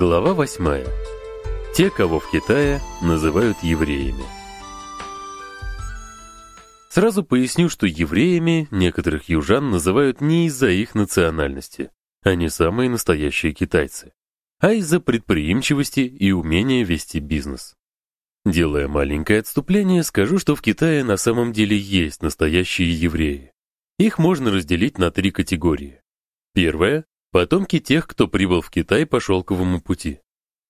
Глава 8. Те, кого в Китае называют евреями. Сразу поясню, что евреями некоторых южан называют не из-за их национальности, они самые настоящие китайцы, а из-за предприимчивости и умения вести бизнес. Делая маленькое отступление, скажу, что в Китае на самом деле есть настоящие евреи. Их можно разделить на три категории. Первая потомки тех, кто прибыл в Китай по шелковому пути.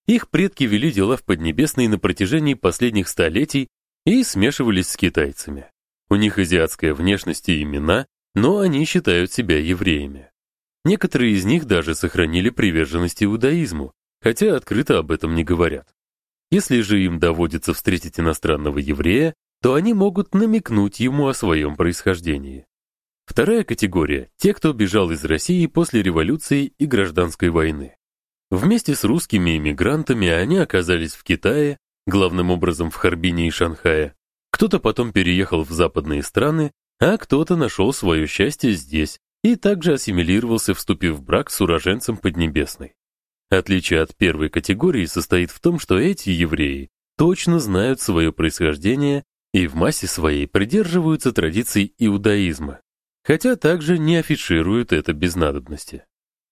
Их предки вели дела в Поднебесной на протяжении последних столетий и смешивались с китайцами. У них азиатская внешность и имена, но они считают себя евреями. Некоторые из них даже сохранили приверженность иудаизму, хотя открыто об этом не говорят. Если же им доводится встретить иностранного еврея, то они могут намекнуть ему о своем происхождении. Вторая категория те, кто бежал из России после революции и гражданской войны. Вместе с русскими эмигрантами они оказались в Китае, главным образом в Харбине и Шанхае. Кто-то потом переехал в западные страны, а кто-то нашел свое счастье здесь и также ассимилировался, вступив в брак с уроженцем Поднебесной. Отличие от первой категории состоит в том, что эти евреи точно знают свое происхождение и в массе своей придерживаются традиций иудаизма, хотя также не афишируют это без надобности.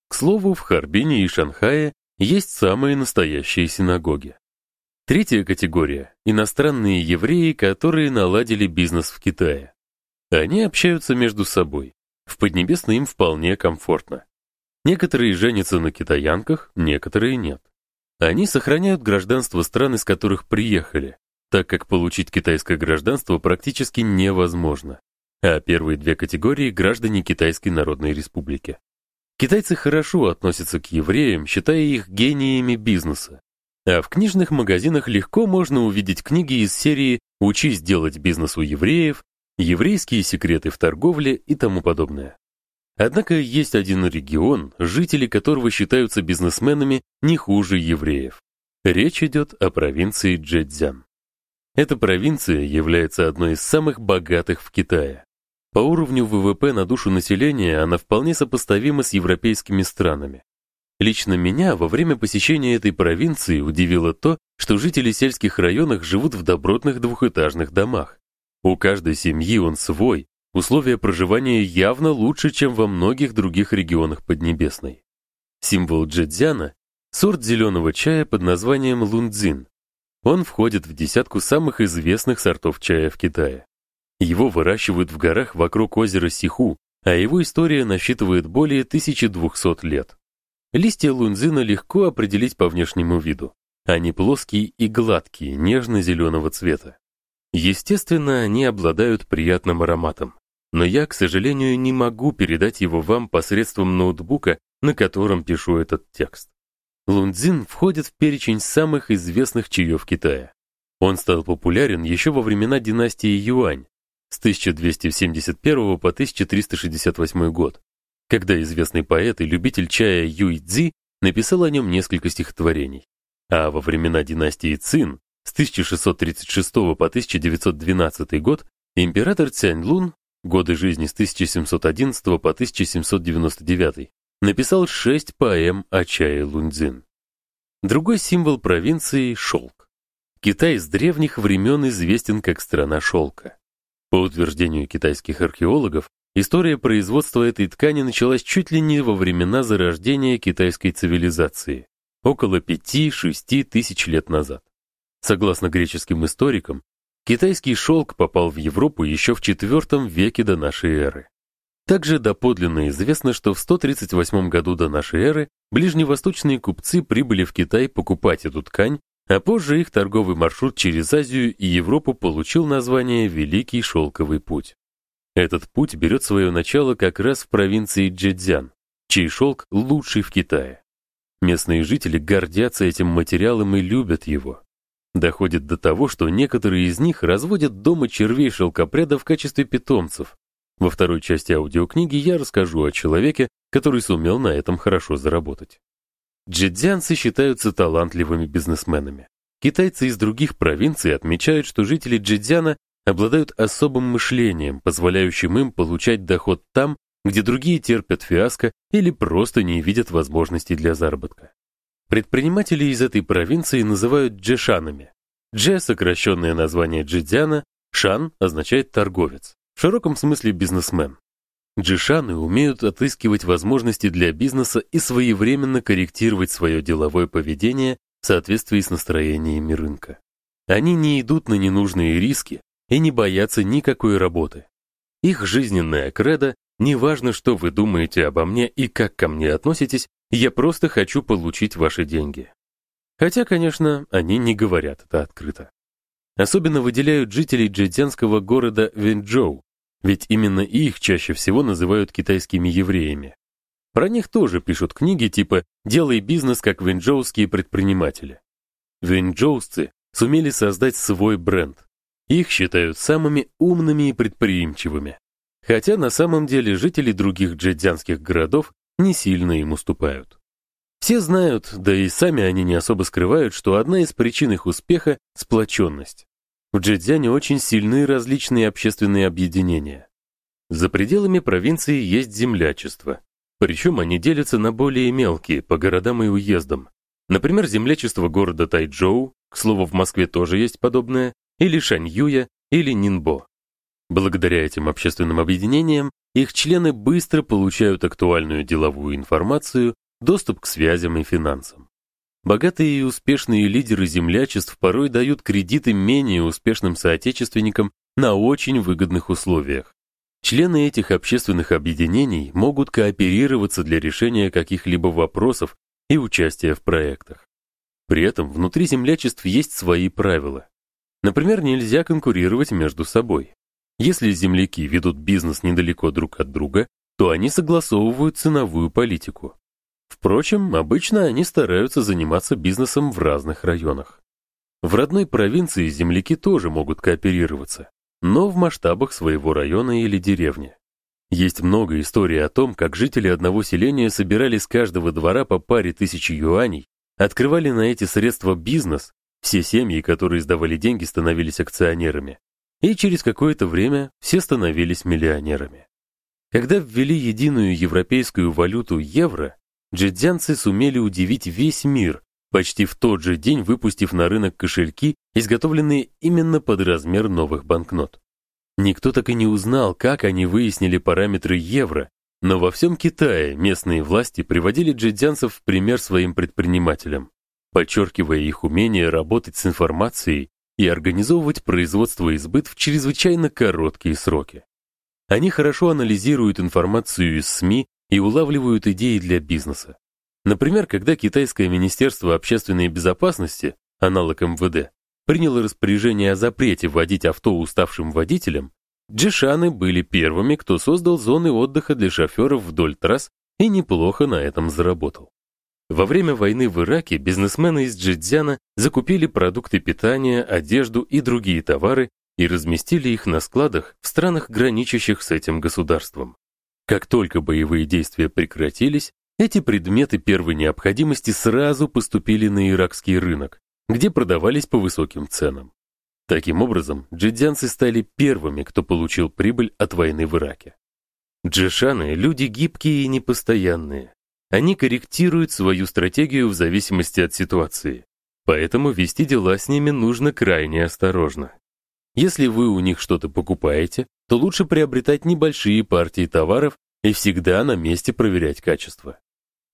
К слову, в Харбине и Шанхае есть самые настоящие синагоги. Третья категория иностранные евреи, которые наладили бизнес в Китае. Они общаются между собой. В Поднебесной им вполне комфортно. Некоторые женятся на китаянках, некоторые нет. Они сохраняют гражданство стран, из которых приехали, так как получить китайское гражданство практически невозможно а первые две категории граждане Китайской Народной Республики. Китайцы хорошо относятся к евреям, считая их гениями бизнеса. А в книжных магазинах легко можно увидеть книги из серии «Учись делать бизнес у евреев», «Еврейские секреты в торговле» и тому подобное. Однако есть один регион, жители которого считаются бизнесменами не хуже евреев. Речь идет о провинции Джэцзян. Эта провинция является одной из самых богатых в Китае. По уровню ВВП на душу населения она вполне сопоставима с европейскими странами. Лично меня во время посещения этой провинции удивило то, что жители сельских районов живут в добротных двухэтажных домах. У каждой семьи он свой, условия проживания явно лучше, чем во многих других регионах Поднебесной. Символ джэцзяна – сорт зеленого чая под названием лунцзин. Он входит в десятку самых известных сортов чая в Китае. Его выращивают в горах вокруг озера Сиху, а его история насчитывает более 1200 лет. Листья лунзина легко определить по внешнему виду. Они плоские и гладкие, нежно-зеленого цвета. Естественно, они обладают приятным ароматом, но я, к сожалению, не могу передать его вам посредством ноутбука, на котором пишу этот текст. Лунцзин входит в перечень самых известных чаев Китая. Он стал популярен еще во времена династии Юань, с 1271 по 1368 год, когда известный поэт и любитель чая Юй Цзи написал о нем несколько стихотворений. А во времена династии Цин с 1636 по 1912 год император Цянь-Лун, годы жизни с 1711 по 1799, написал шесть поэм о чае Лунцзин. Другой символ провинции шелк. Китай с древних времен известен как страна шелка. По утверждению китайских археологов, история производства этой ткани началась чуть ли не во времена зарождения китайской цивилизации, около 5-6 тысяч лет назад. Согласно греческим историкам, китайский шелк попал в Европу еще в IV веке до нашей эры. Также доподлинно известно, что в 138 году до нашей эры ближневосточные купцы прибыли в Китай покупать эту ткань а позже их торговый маршрут через Азию и Европу получил название Великий шелковый путь. Этот путь берет свое начало как раз в провинции Джэцзян, чей шелк лучший в Китае. Местные жители гордятся этим материалом и любят его. Доходит до того, что некоторые из них разводят дома червей шелкопряда в качестве питомцев. Во второй части аудиокниги я расскажу о человеке, который сумел на этом хорошо заработать. Джидзянцы считаются талантливыми бизнесменами. Китайцы из других провинций отмечают, что жители Джидзяна обладают особым мышлением, позволяющим им получать доход там, где другие терпят фиаско или просто не видят возможностей для заработка. Предприниматели из этой провинции называют джешанами. Дже сокращенное название джидзяна, шан означает торговец, в широком смысле бизнесмен. Джишаны умеют отыскивать возможности для бизнеса и своевременно корректировать свое деловое поведение в соответствии с настроениями рынка. Они не идут на ненужные риски и не боятся никакой работы. Их жизненная кредо «неважно, что вы думаете обо мне и как ко мне относитесь, я просто хочу получить ваши деньги». Хотя, конечно, они не говорят это открыто. Особенно выделяют жителей джидзянского города Вэньчжоу, ведь именно их чаще всего называют китайскими евреями. Про них тоже пишут книги типа «Делай бизнес как вэньчжоуские предприниматели». Вэньчжоусцы сумели создать свой бренд. Их считают самыми умными и предприимчивыми. Хотя на самом деле жители других джэцзянских городов не сильно им уступают. Все знают, да и сами они не особо скрывают, что одна из причин их успеха — сплоченность. В Джэцзяне очень сильны различные общественные объединения. За пределами провинции есть землячество. Причем они делятся на более мелкие, по городам и уездам. Например, землячество города Тайчжоу, к слову, в Москве тоже есть подобное, или Шаньюя, или Нинбо. Благодаря этим общественным объединениям их члены быстро получают актуальную деловую информацию, доступ к связям и финансам. Богатые и успешные лидеры землячеств порой дают кредиты менее успешным соотечественникам на очень выгодных условиях. Члены этих общественных объединений могут кооперироваться для решения каких-либо вопросов и участия в проектах. При этом внутри землячеств есть свои правила. Например, нельзя конкурировать между собой. Если земляки ведут бизнес недалеко друг от друга, то они согласовывают ценовую политику. Впрочем, обычно они стараются заниматься бизнесом в разных районах. В родной провинции земляки тоже могут кооперироваться, но в масштабах своего района или деревни. Есть много историй о том, как жители одного селения собирали с каждого двора по паре тысяч юаней, открывали на эти средства бизнес, все семьи, которые сдавали деньги, становились акционерами, и через какое-то время все становились миллионерами. Когда ввели единую европейскую валюту евро, джидзянцы сумели удивить весь мир, почти в тот же день выпустив на рынок кошельки, изготовленные именно под размер новых банкнот. Никто так и не узнал, как они выяснили параметры евро, но во всем Китае местные власти приводили джидзянцев в пример своим предпринимателям, подчеркивая их умение работать с информацией и организовывать производство и сбыт в чрезвычайно короткие сроки. Они хорошо анализируют информацию из СМИ и улавливают идеи для бизнеса. Например, когда китайское министерство общественной безопасности, аналог МВД, приняло распоряжение о запрете водить авто уставшим водителям, джишаны были первыми, кто создал зоны отдыха для шоферов вдоль трасс и неплохо на этом заработал. Во время войны в Ираке бизнесмены из Джидзяна закупили продукты питания, одежду и другие товары и разместили их на складах в странах, граничащих с этим государством. Как только боевые действия прекратились, эти предметы первой необходимости сразу поступили на иракский рынок, где продавались по высоким ценам. Таким образом, джидзянцы стали первыми, кто получил прибыль от войны в Ираке. Джешаны – люди гибкие и непостоянные. Они корректируют свою стратегию в зависимости от ситуации. Поэтому вести дела с ними нужно крайне осторожно. Если вы у них что-то покупаете, то лучше приобретать небольшие партии товаров и всегда на месте проверять качество.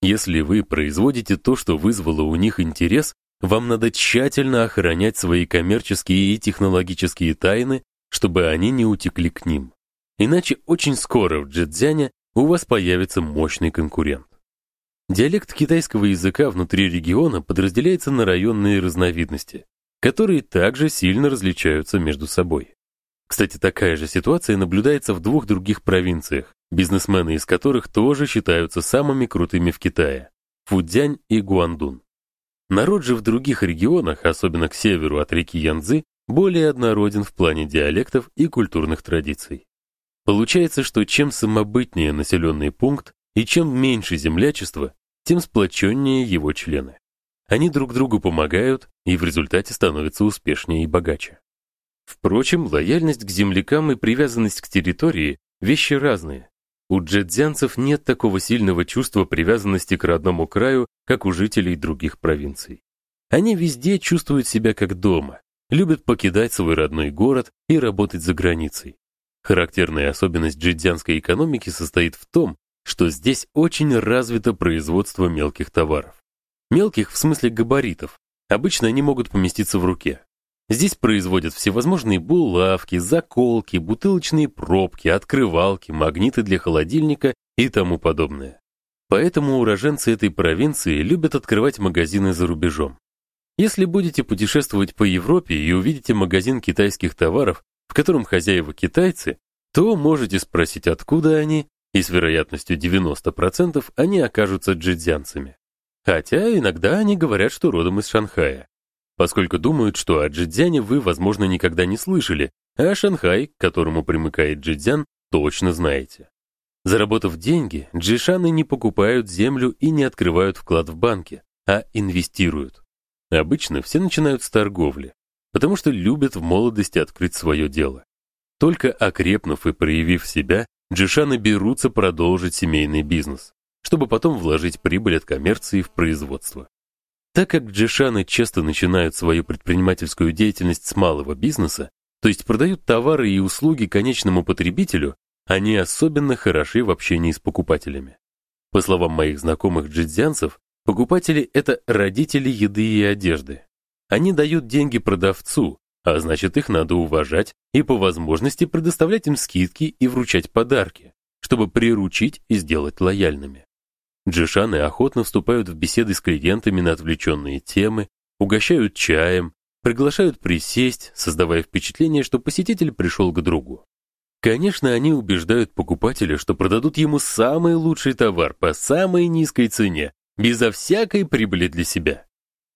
Если вы производите то, что вызвало у них интерес, вам надо тщательно охранять свои коммерческие и технологические тайны, чтобы они не утекли к ним. Иначе очень скоро в Джэцзяне у вас появится мощный конкурент. Диалект китайского языка внутри региона подразделяется на районные разновидности, которые также сильно различаются между собой. Кстати, такая же ситуация наблюдается в двух других провинциях, бизнесмены из которых тоже считаются самыми крутыми в Китае – Фудзянь и Гуандун. Народ же в других регионах, особенно к северу от реки Янцзы, более однороден в плане диалектов и культурных традиций. Получается, что чем самобытнее населенный пункт и чем меньше землячества, тем сплоченнее его члены. Они друг другу помогают и в результате становятся успешнее и богаче. Впрочем, лояльность к землякам и привязанность к территории – вещи разные. У джэцзянцев нет такого сильного чувства привязанности к родному краю, как у жителей других провинций. Они везде чувствуют себя как дома, любят покидать свой родной город и работать за границей. Характерная особенность джидзянской экономики состоит в том, что здесь очень развито производство мелких товаров. Мелких в смысле габаритов. Обычно они могут поместиться в руке. Здесь производят всевозможные булавки, заколки, бутылочные пробки, открывалки, магниты для холодильника и тому подобное. Поэтому уроженцы этой провинции любят открывать магазины за рубежом. Если будете путешествовать по Европе и увидите магазин китайских товаров, в котором хозяева китайцы, то можете спросить, откуда они, и с вероятностью 90% они окажутся джидзянцами. Хотя иногда они говорят, что родом из Шанхая поскольку думают, что о Джидзяне вы, возможно, никогда не слышали, а Шанхай, к которому примыкает Джидзян, точно знаете. Заработав деньги, джишаны не покупают землю и не открывают вклад в банке, а инвестируют. Обычно все начинают с торговли, потому что любят в молодости открыть свое дело. Только окрепнув и проявив себя, джишаны берутся продолжить семейный бизнес, чтобы потом вложить прибыль от коммерции в производство. Так как джишаны часто начинают свою предпринимательскую деятельность с малого бизнеса, то есть продают товары и услуги конечному потребителю, они особенно хороши в общении с покупателями. По словам моих знакомых джидзянцев, покупатели это родители еды и одежды. Они дают деньги продавцу, а значит, их надо уважать и по возможности предоставлять им скидки и вручать подарки, чтобы приручить и сделать лояльными. Джишаны охотно вступают в беседы с клиентами на отвлеченные темы, угощают чаем, приглашают присесть, создавая впечатление, что посетитель пришел к другу. Конечно, они убеждают покупателя, что продадут ему самый лучший товар по самой низкой цене, безо всякой прибыли для себя.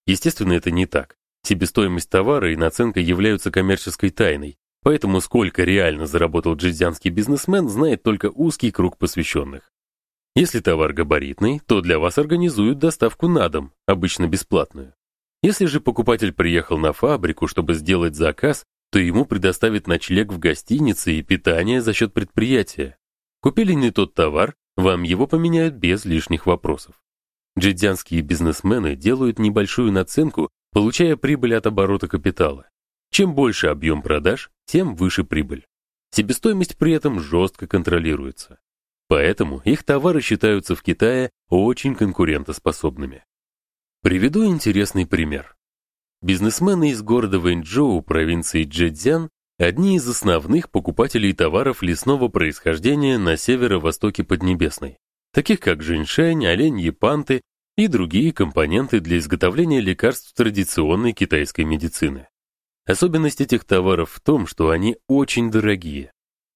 Естественно, это не так. Себестоимость товара и наценка являются коммерческой тайной, поэтому сколько реально заработал джидзянский бизнесмен, знает только узкий круг посвященных. Если товар габаритный, то для вас организуют доставку на дом, обычно бесплатную. Если же покупатель приехал на фабрику, чтобы сделать заказ, то ему предоставят ночлег в гостинице и питание за счет предприятия. Купили не тот товар, вам его поменяют без лишних вопросов. Джидзянские бизнесмены делают небольшую наценку, получая прибыль от оборота капитала. Чем больше объем продаж, тем выше прибыль. Себестоимость при этом жестко контролируется. Поэтому их товары считаются в Китае очень конкурентоспособными. Приведу интересный пример. Бизнесмены из города Вэньчжоу, провинции Чжэцзян, одни из основных покупателей товаров лесного происхождения на северо-востоке Поднебесной, таких как женьшень, оленьи панты и другие компоненты для изготовления лекарств традиционной китайской медицины. Особенность этих товаров в том, что они очень дорогие.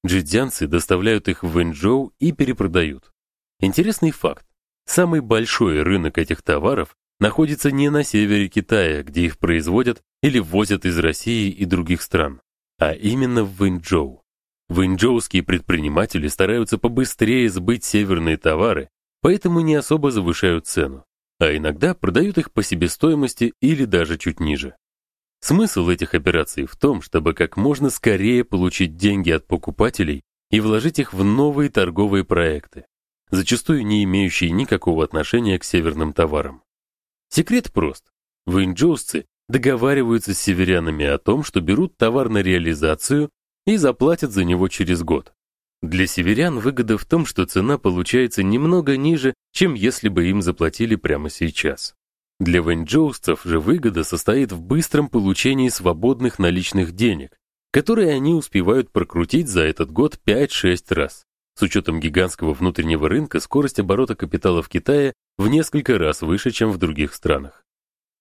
Джидзянцы доставляют их в Вэньчжоу и перепродают. Интересный факт. Самый большой рынок этих товаров находится не на севере Китая, где их производят или ввозят из России и других стран, а именно в Вэньчжоу. Вэньчжоуские предприниматели стараются побыстрее сбыть северные товары, поэтому не особо завышают цену, а иногда продают их по себестоимости или даже чуть ниже. Смысл этих операций в том, чтобы как можно скорее получить деньги от покупателей и вложить их в новые торговые проекты, зачастую не имеющие никакого отношения к северным товарам. Секрет прост. Вэньчжоусцы договариваются с северянами о том, что берут товар на реализацию и заплатят за него через год. Для северян выгода в том, что цена получается немного ниже, чем если бы им заплатили прямо сейчас. Для вэньчжоусцев же выгода состоит в быстром получении свободных наличных денег, которые они успевают прокрутить за этот год 5-6 раз. С учетом гигантского внутреннего рынка скорость оборота капитала в Китае в несколько раз выше, чем в других странах.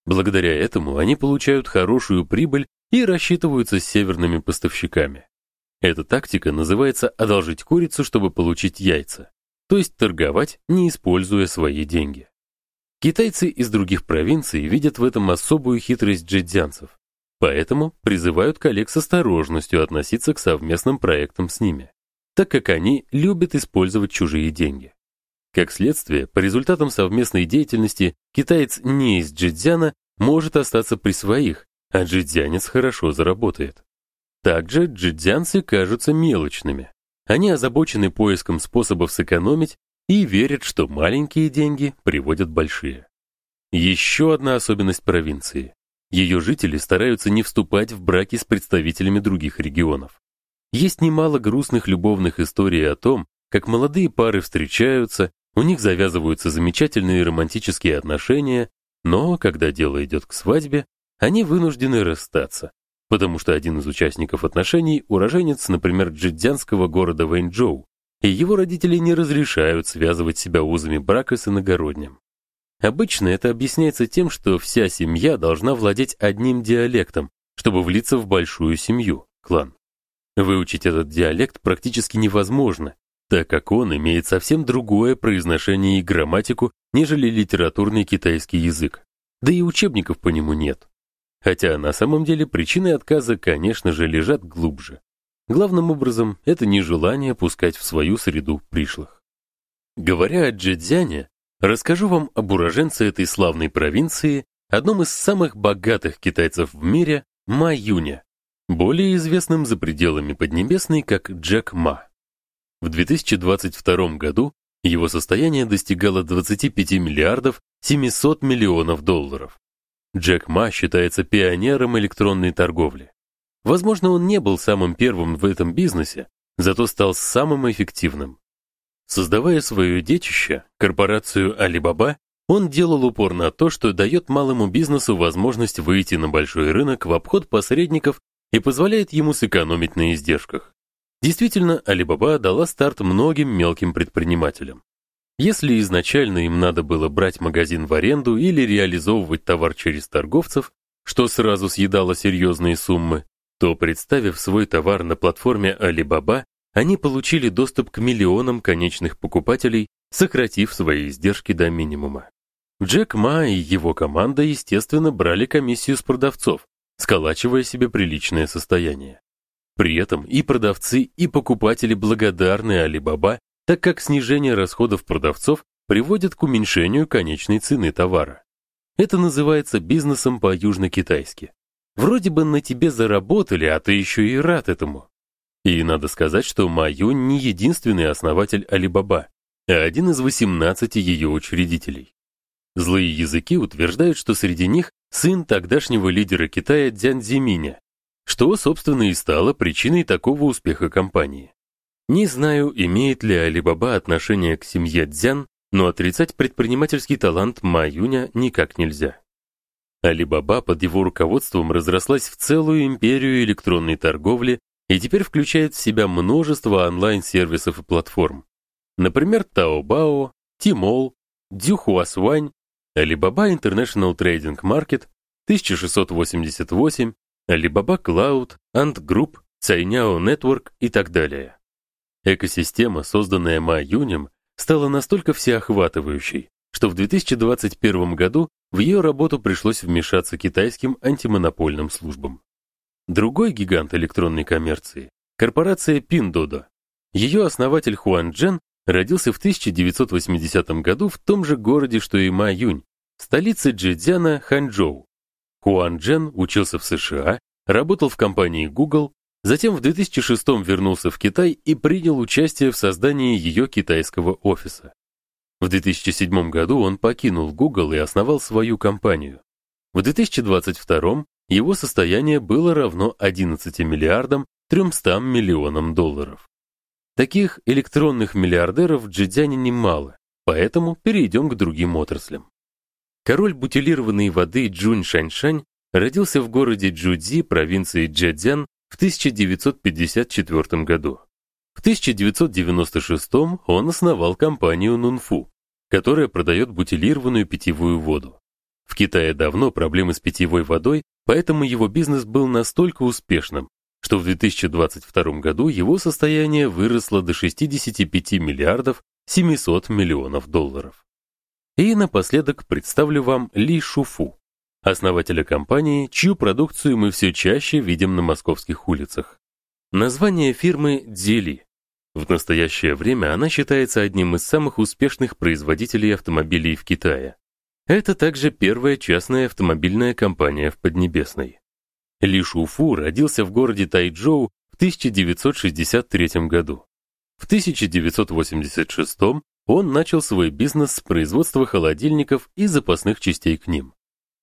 Благодаря этому они получают хорошую прибыль и рассчитываются с северными поставщиками. Эта тактика называется одолжить курицу, чтобы получить яйца, то есть торговать, не используя свои деньги. Китайцы из других провинций видят в этом особую хитрость джидзянцев, поэтому призывают коллег с осторожностью относиться к совместным проектам с ними, так как они любят использовать чужие деньги. Как следствие, по результатам совместной деятельности китаец не из джидзяна может остаться при своих, а джидзянец хорошо заработает. Также джидзянцы кажутся мелочными. Они озабочены поиском способов сэкономить и верят, что маленькие деньги приводят большие. Еще одна особенность провинции. Ее жители стараются не вступать в браки с представителями других регионов. Есть немало грустных любовных историй о том, как молодые пары встречаются, у них завязываются замечательные романтические отношения, но когда дело идет к свадьбе, они вынуждены расстаться, потому что один из участников отношений уроженец, например, джидзянского города Вэньчжоу, и его родители не разрешают связывать себя узами брака с иногородним. Обычно это объясняется тем, что вся семья должна владеть одним диалектом, чтобы влиться в большую семью, клан. Выучить этот диалект практически невозможно, так как он имеет совсем другое произношение и грамматику, нежели литературный китайский язык. Да и учебников по нему нет. Хотя на самом деле причины отказа, конечно же, лежат глубже. Главным образом, это нежелание пускать в свою среду пришлых. Говоря о Джэцзяне, расскажу вам об уроженце этой славной провинции, одном из самых богатых китайцев в мире, Ма Юня, более известным за пределами Поднебесной как Джек Ма. В 2022 году его состояние достигало 25 миллиардов 700 миллионов долларов. Джек Ма считается пионером электронной торговли. Возможно, он не был самым первым в этом бизнесе, зато стал самым эффективным. Создавая свое детище, корпорацию Alibaba, он делал упор на то, что дает малому бизнесу возможность выйти на большой рынок в обход посредников и позволяет ему сэкономить на издержках. Действительно, Alibaba дала старт многим мелким предпринимателям. Если изначально им надо было брать магазин в аренду или реализовывать товар через торговцев, что сразу съедало серьезные суммы, то представив свой товар на платформе Alibaba, они получили доступ к миллионам конечных покупателей, сократив свои издержки до минимума. Джек Ма и его команда, естественно, брали комиссию с продавцов, сколачивая себе приличное состояние. При этом и продавцы, и покупатели благодарны Alibaba, так как снижение расходов продавцов приводит к уменьшению конечной цены товара. Это называется бизнесом по-южно-китайски. Вроде бы на тебе заработали, а ты еще и рад этому. И надо сказать, что Маю не единственный основатель Alibaba, а один из 18 ее учредителей. Злые языки утверждают, что среди них сын тогдашнего лидера Китая Дзян Цзиминя, что, собственно, и стало причиной такого успеха компании. Не знаю, имеет ли Alibaba отношение к семье Дзян, но отрицать предпринимательский талант Ма Юня никак нельзя. Alibaba под его руководством разрослась в целую империю электронной торговли и теперь включает в себя множество онлайн-сервисов и платформ. Например, Taobao, Tmall, Дюхуасуань Alibaba International Trading Market 1688, Alibaba Cloud, Ant Group, Cainiao Network и так далее. Экосистема, созданная Ма Юнем, стала настолько всеохватывающей, что в 2021 году в ее работу пришлось вмешаться китайским антимонопольным службам. Другой гигант электронной коммерции корпорация Pinduoduo. Ее основатель Хуан Джен родился в 1980 году в том же городе, что и Ма Юнь, столице Джэцзяна Ханчжоу. Хуан Джен учился в США, работал в компании Google, затем в 2006 вернулся в Китай и принял участие в создании ее китайского офиса. В 2007 году он покинул Google и основал свою компанию. В 2022 его состояние было равно 11 миллиардам 300 миллионам долларов. Таких электронных миллиардеров в Джидзяне немало, поэтому перейдем к другим отраслям. Король бутилированной воды Джунь Шаньшань родился в городе Джудзи, провинции Джэцзян, в 1954 году. В 1996 он основал компанию Нунфу, которая продает бутилированную питьевую воду. В Китае давно проблемы с питьевой водой, поэтому его бизнес был настолько успешным, что в 2022 году его состояние выросло до 65 миллиардов 700 миллионов долларов. И напоследок представлю вам Ли Шуфу, основателя компании, чью продукцию мы все чаще видим на московских улицах. Название фирмы Дзили. В настоящее время она считается одним из самых успешных производителей автомобилей в Китае. Это также первая частная автомобильная компания в Поднебесной. Ли Шуфу родился в городе Тайчжоу в 1963 году. В 1986 он начал свой бизнес с производства холодильников и запасных частей к ним.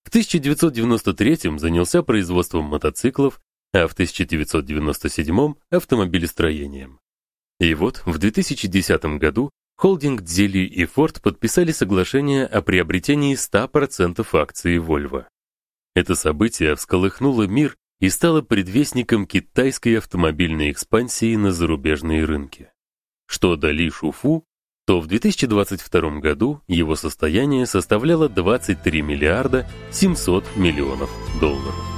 В 1993 занялся производством мотоциклов, а в 1997 автомобилестроением. И вот в 2010 году холдинг Дзели и Ford подписали соглашение о приобретении 100% акций Volvo. Это событие всколыхнуло мир и стало предвестником китайской автомобильной экспансии на зарубежные рынки. Что до Ли Шуфу, то в 2022 году его состояние составляло 23 миллиарда 700 миллионов долларов.